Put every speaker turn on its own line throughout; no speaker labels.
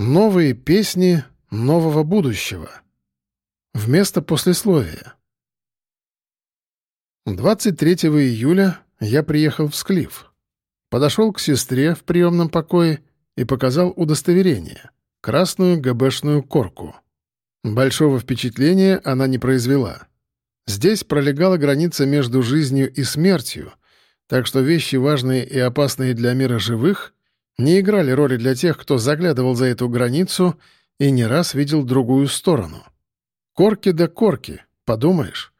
Новые песни нового будущего. Вместо послесловия. 23 июля я приехал в Склиф. Подошел к сестре в приемном покое и показал удостоверение — красную ГБшную корку. Большого впечатления она не произвела. Здесь пролегала граница между жизнью и смертью, так что вещи, важные и опасные для мира живых, не играли роли для тех, кто заглядывал за эту границу и не раз видел другую сторону. Корки да корки, подумаешь.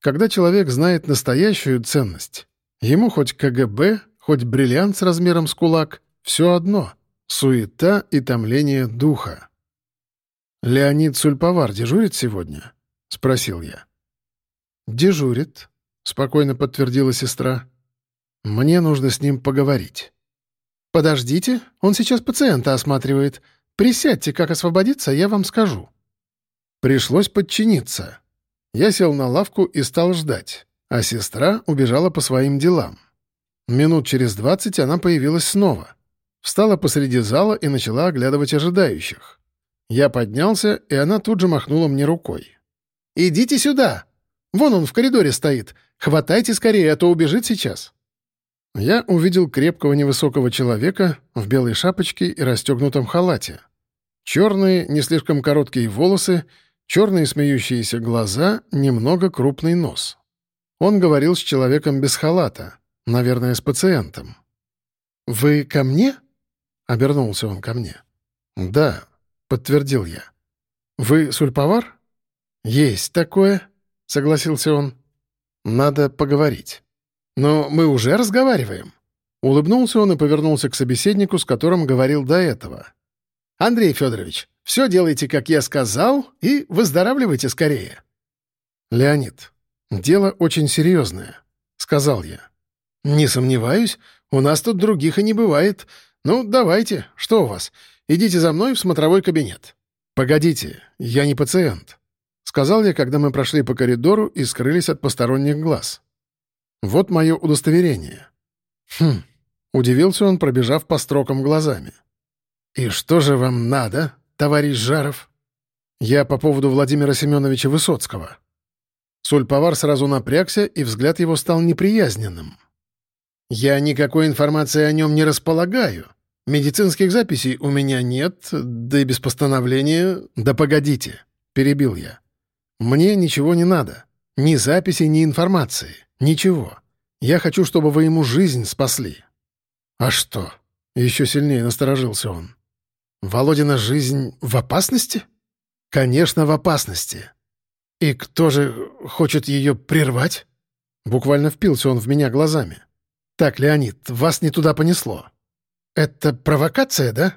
Когда человек знает настоящую ценность, ему хоть КГБ, хоть бриллиант с размером с кулак — все одно — суета и томление духа. «Леонид Сульповар дежурит сегодня?» — спросил я. «Дежурит», — спокойно подтвердила сестра. «Мне нужно с ним поговорить». «Подождите, он сейчас пациента осматривает. Присядьте, как освободиться, я вам скажу». Пришлось подчиниться. Я сел на лавку и стал ждать, а сестра убежала по своим делам. Минут через двадцать она появилась снова. Встала посреди зала и начала оглядывать ожидающих. Я поднялся, и она тут же махнула мне рукой. «Идите сюда! Вон он в коридоре стоит. Хватайте скорее, а то убежит сейчас». Я увидел крепкого невысокого человека в белой шапочке и расстегнутом халате. Черные, не слишком короткие волосы, черные смеющиеся глаза, немного крупный нос. Он говорил с человеком без халата, наверное, с пациентом. «Вы ко мне?» — обернулся он ко мне. «Да», — подтвердил я. «Вы сульповар?» «Есть такое», — согласился он. «Надо поговорить». «Но мы уже разговариваем». Улыбнулся он и повернулся к собеседнику, с которым говорил до этого. «Андрей Федорович, все делайте, как я сказал, и выздоравливайте скорее». «Леонид, дело очень серьезное», — сказал я. «Не сомневаюсь, у нас тут других и не бывает. Ну, давайте, что у вас? Идите за мной в смотровой кабинет». «Погодите, я не пациент», — сказал я, когда мы прошли по коридору и скрылись от посторонних глаз. Вот мое удостоверение». «Хм», — удивился он, пробежав по строкам глазами. «И что же вам надо, товарищ Жаров?» «Я по поводу Владимира Семеновича Высоцкого». Сульповар сразу напрягся, и взгляд его стал неприязненным. «Я никакой информации о нем не располагаю. Медицинских записей у меня нет, да и без постановления...» «Да погодите», — перебил я. «Мне ничего не надо. Ни записи, ни информации. «Ничего. Я хочу, чтобы вы ему жизнь спасли». «А что?» — еще сильнее насторожился он. «Володина жизнь в опасности?» «Конечно, в опасности. И кто же хочет ее прервать?» Буквально впился он в меня глазами. «Так, Леонид, вас не туда понесло. Это провокация, да?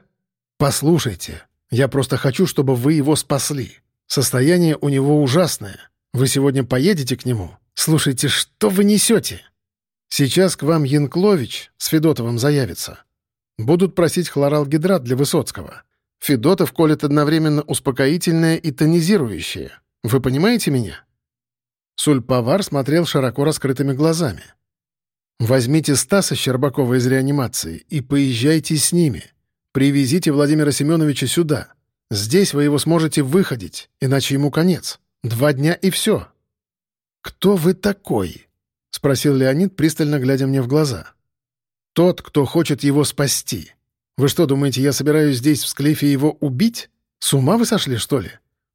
Послушайте, я просто хочу, чтобы вы его спасли. Состояние у него ужасное. Вы сегодня поедете к нему, «Слушайте, что вы несете?» «Сейчас к вам Янклович с Федотовым заявится. Будут просить хлоралгидрат для Высоцкого. Федотов колет одновременно успокоительное и тонизирующее. Вы понимаете меня?» Сульповар смотрел широко раскрытыми глазами. «Возьмите Стаса Щербакова из реанимации и поезжайте с ними. Привезите Владимира Семеновича сюда. Здесь вы его сможете выходить, иначе ему конец. Два дня и все. «Кто вы такой?» — спросил Леонид, пристально глядя мне в глаза. «Тот, кто хочет его спасти. Вы что, думаете, я собираюсь здесь, в склифе, его убить? С ума вы сошли, что ли?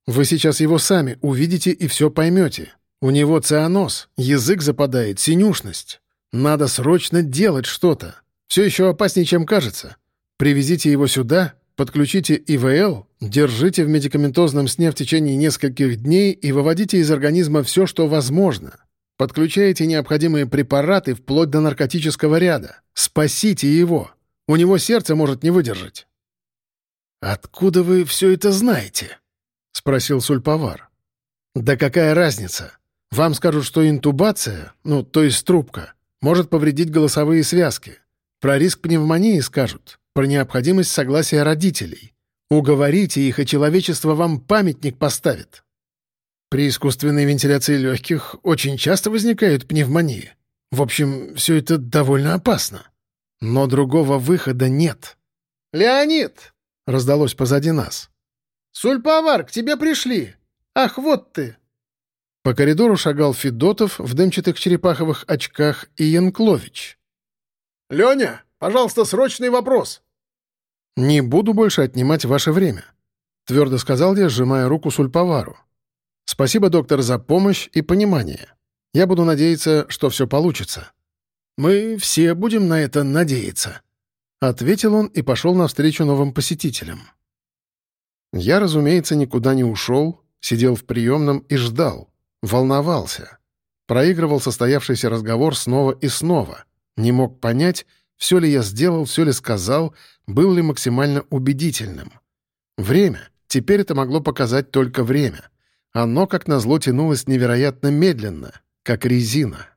Вы сейчас его сами увидите и все поймете. У него цианоз, язык западает, синюшность. Надо срочно делать что-то. Все еще опаснее, чем кажется. Привезите его сюда, Подключите ИВЛ, держите в медикаментозном сне в течение нескольких дней и выводите из организма все, что возможно. Подключайте необходимые препараты вплоть до наркотического ряда. Спасите его. У него сердце может не выдержать. «Откуда вы все это знаете?» — спросил Сульповар. «Да какая разница? Вам скажут, что интубация, ну, то есть трубка, может повредить голосовые связки. Про риск пневмонии скажут про необходимость согласия родителей. Уговорите их, и человечество вам памятник поставит. При искусственной вентиляции легких очень часто возникают пневмонии. В общем, все это довольно опасно. Но другого выхода нет. «Леонид!» — раздалось позади нас.
«Сульпавар, к тебе пришли! Ах, вот ты!»
По коридору шагал Федотов в дымчатых черепаховых очках и Янклович.
«Леня, пожалуйста, срочный вопрос!»
«Не буду больше отнимать ваше время», — твердо сказал я, сжимая руку Сульпавару. «Спасибо, доктор, за помощь и понимание. Я буду надеяться, что все получится». «Мы все будем на это надеяться», — ответил он и пошел навстречу новым посетителям. Я, разумеется, никуда не ушел, сидел в приемном и ждал, волновался. Проигрывал состоявшийся разговор снова и снова. Не мог понять, все ли я сделал, все ли сказал, был ли максимально убедительным. Время. Теперь это могло показать только время. Оно, как назло, тянулось невероятно медленно, как резина.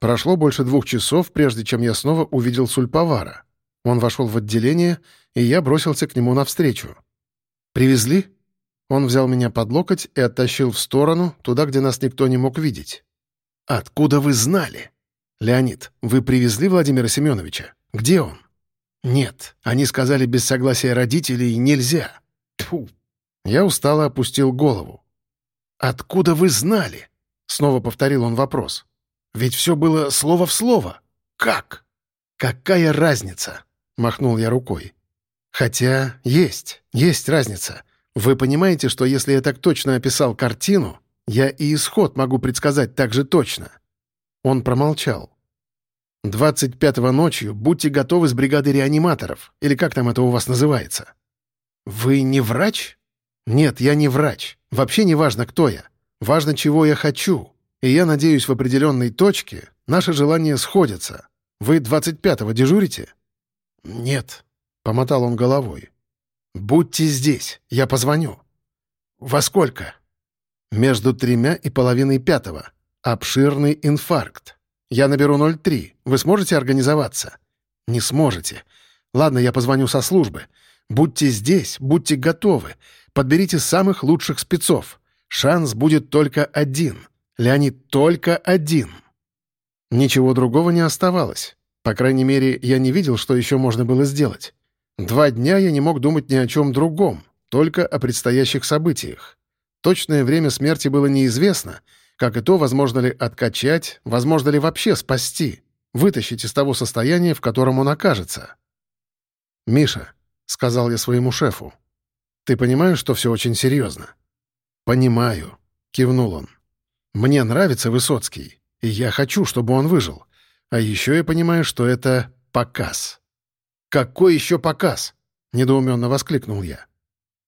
Прошло больше двух часов, прежде чем я снова увидел Сульпавара. Он вошел в отделение, и я бросился к нему навстречу. «Привезли?» Он взял меня под локоть и оттащил в сторону, туда, где нас никто не мог видеть. «Откуда вы знали?» «Леонид, вы привезли Владимира Семеновича? Где он?» «Нет, они сказали, без согласия родителей нельзя». Тьфу. Я устало опустил голову. «Откуда вы знали?» — снова повторил он вопрос. «Ведь все было слово в слово. Как?» «Какая разница?» — махнул я рукой. «Хотя есть, есть разница. Вы понимаете, что если я так точно описал картину, я и исход могу предсказать так же точно?» Он промолчал. «Двадцать пятого ночью будьте готовы с бригадой реаниматоров, или как там это у вас называется». «Вы не врач?» «Нет, я не врач. Вообще не важно, кто я. Важно, чего я хочу. И я надеюсь, в определенной точке наши желания сходятся. Вы двадцать пятого дежурите?» «Нет», — помотал он головой. «Будьте здесь, я позвоню». «Во сколько?» «Между тремя и половиной пятого. Обширный инфаркт. Я наберу 03. Вы сможете организоваться?» «Не сможете. Ладно, я позвоню со службы. Будьте здесь, будьте готовы. Подберите самых лучших спецов. Шанс будет только один. Леонид, только один». Ничего другого не оставалось. По крайней мере, я не видел, что еще можно было сделать. Два дня я не мог думать ни о чем другом, только о предстоящих событиях. Точное время смерти было неизвестно, как и то, возможно ли откачать, возможно ли вообще спасти, вытащить из того состояния, в котором он окажется. «Миша», — сказал я своему шефу, — «ты понимаешь, что все очень серьезно?» «Понимаю», — кивнул он. «Мне нравится Высоцкий, и я хочу, чтобы он выжил. А еще я понимаю, что это показ». «Какой еще показ?» — недоуменно воскликнул я.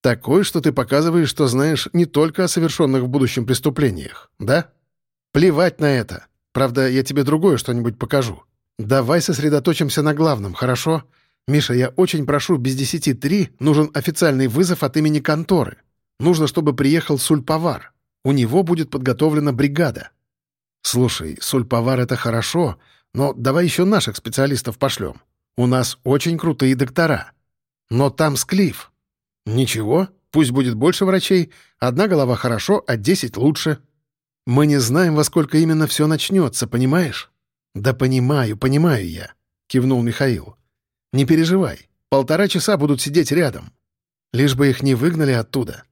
«Такой, что ты показываешь, что знаешь не только о совершенных в будущем преступлениях, да? Плевать на это. Правда, я тебе другое что-нибудь покажу. Давай сосредоточимся на главном, хорошо? Миша, я очень прошу, без десяти три нужен официальный вызов от имени конторы. Нужно, чтобы приехал Сульпавар. У него будет подготовлена бригада. Слушай, Сульпавар — это хорошо, но давай еще наших специалистов пошлем. У нас очень крутые доктора. Но там склиф. Ничего, пусть будет больше врачей. Одна голова хорошо, а десять лучше. Мы не знаем, во сколько именно все начнется, понимаешь? Да понимаю, понимаю я, кивнул Михаил. Не переживай, полтора часа будут сидеть рядом. Лишь бы их не выгнали оттуда.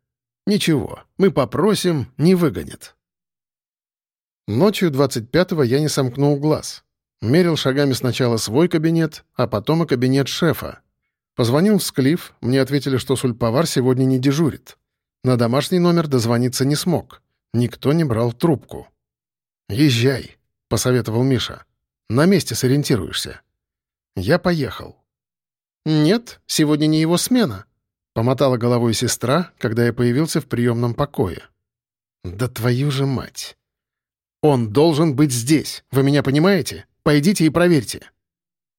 Ничего, мы попросим, не выгонят. Ночью 25-го я не сомкнул глаз. Мерил шагами сначала свой кабинет, а потом и кабинет шефа. Позвонил в Склиф, мне ответили, что сульпавар сегодня не дежурит. На домашний номер дозвониться не смог. Никто не брал трубку. «Езжай», — посоветовал Миша. «На месте сориентируешься». Я поехал. «Нет, сегодня не его смена», — помотала головой сестра, когда я появился в приемном покое. «Да твою же мать! Он должен быть здесь, вы меня понимаете? Пойдите и проверьте».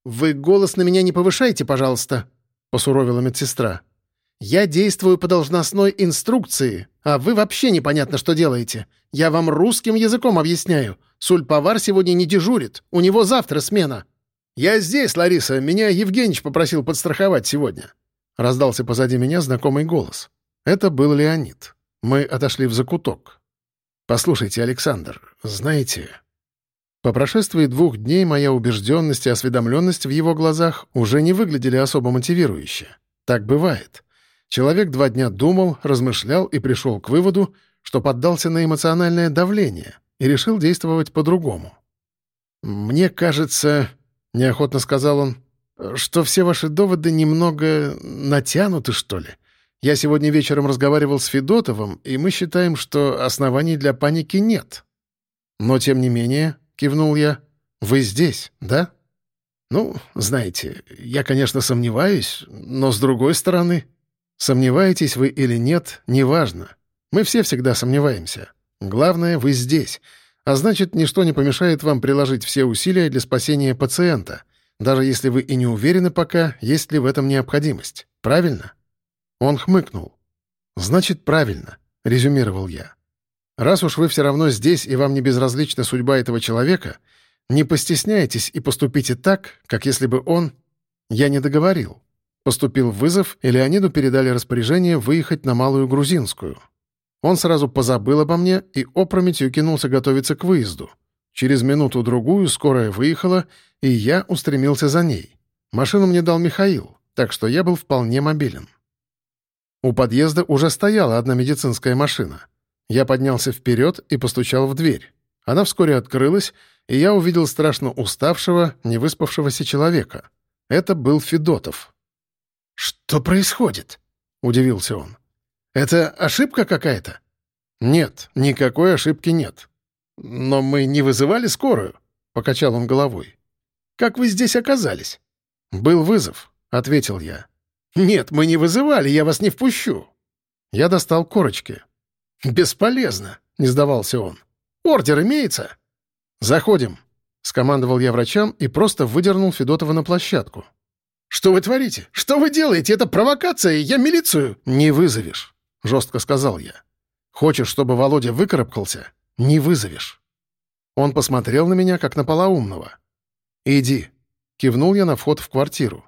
«Вы голос на меня не повышайте, пожалуйста», — посуровила медсестра. «Я действую по должностной инструкции, а вы вообще непонятно, что делаете. Я вам русским языком объясняю. Сульпавар сегодня не дежурит, у него завтра смена». «Я здесь, Лариса, меня Евгеньевич попросил подстраховать сегодня», — раздался позади меня знакомый голос. Это был Леонид. Мы отошли в закуток. «Послушайте, Александр, знаете...» По прошествии двух дней моя убежденность и осведомленность в его глазах уже не выглядели особо мотивирующе. Так бывает. Человек два дня думал, размышлял и пришел к выводу, что поддался на эмоциональное давление и решил действовать по-другому. «Мне кажется», — неохотно сказал он, — «что все ваши доводы немного натянуты, что ли. Я сегодня вечером разговаривал с Федотовым, и мы считаем, что оснований для паники нет». «Но, тем не менее», — кивнул я, — «вы здесь, да?» «Ну, знаете, я, конечно, сомневаюсь, но с другой стороны...» «Сомневаетесь вы или нет, неважно. Мы все всегда сомневаемся. Главное, вы здесь. А значит, ничто не помешает вам приложить все усилия для спасения пациента, даже если вы и не уверены пока, есть ли в этом необходимость. Правильно?» Он хмыкнул. «Значит, правильно», — резюмировал я. «Раз уж вы все равно здесь и вам не безразлична судьба этого человека, не постесняйтесь и поступите так, как если бы он...» Я не договорил. Поступил вызов, и Леониду передали распоряжение выехать на Малую Грузинскую. Он сразу позабыл обо мне и опрометью кинулся готовиться к выезду. Через минуту-другую скорая выехала, и я устремился за ней. Машину мне дал Михаил, так что я был вполне мобилен. У подъезда уже стояла одна медицинская машина. Я поднялся вперед и постучал в дверь. Она вскоре открылась, и я увидел страшно уставшего, невыспавшегося человека. Это был Федотов. «Что происходит?» — удивился он. «Это ошибка какая-то?» «Нет, никакой ошибки нет. Но мы не вызывали скорую?» — покачал он головой. «Как вы здесь оказались?» «Был вызов», — ответил я. «Нет, мы не вызывали, я вас не впущу». Я достал корочки. «Бесполезно», — не сдавался он. «Ордер имеется?» «Заходим», — скомандовал я врачам и просто выдернул Федотова на площадку. «Что вы творите? Что вы делаете? Это провокация, я милицию!» «Не вызовешь», — жестко сказал я. «Хочешь, чтобы Володя выкарабкался? Не вызовешь». Он посмотрел на меня, как на полоумного. «Иди», — кивнул я на вход в квартиру.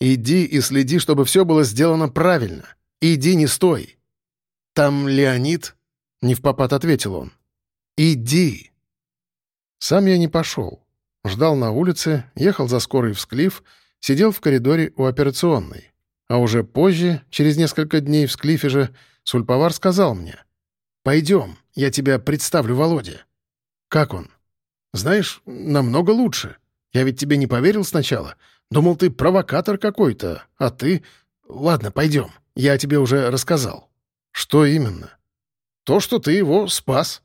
«Иди и следи, чтобы все было сделано правильно. Иди, не стой». «Там Леонид?» — не в попад ответил он. «Иди». Сам я не пошел. Ждал на улице, ехал за скорой в Склиф — сидел в коридоре у операционной. А уже позже, через несколько дней в Склифе же, Сульповар сказал мне, «Пойдем, я тебя представлю Володе». «Как он?» «Знаешь, намного лучше. Я ведь тебе не поверил сначала. Думал, ты провокатор какой-то, а ты... Ладно, пойдем, я тебе уже рассказал». «Что именно?» «То, что ты его спас».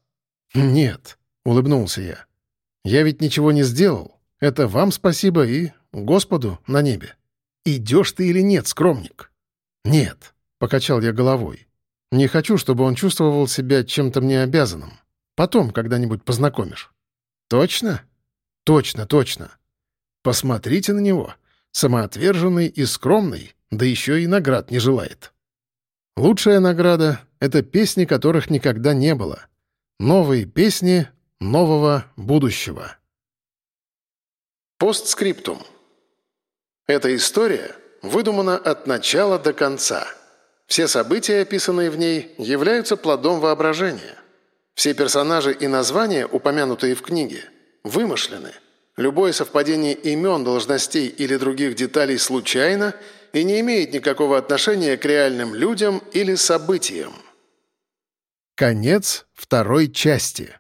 «Нет», — улыбнулся я. «Я ведь ничего не сделал. Это вам спасибо и Господу на небе. Идешь ты или нет, скромник? Нет, покачал я головой. Не хочу, чтобы он чувствовал себя чем-то мне обязанным. Потом когда-нибудь познакомишь. Точно? Точно, точно. Посмотрите на него. Самоотверженный и скромный, да еще и наград не желает. Лучшая награда — это песни, которых никогда не было. Новые песни нового будущего. Постскриптум. Эта история выдумана от начала до конца. Все события, описанные в ней, являются плодом воображения. Все персонажи и названия, упомянутые в книге, вымышлены. Любое совпадение имен, должностей или других деталей случайно и не имеет никакого отношения к реальным людям или событиям. Конец второй части.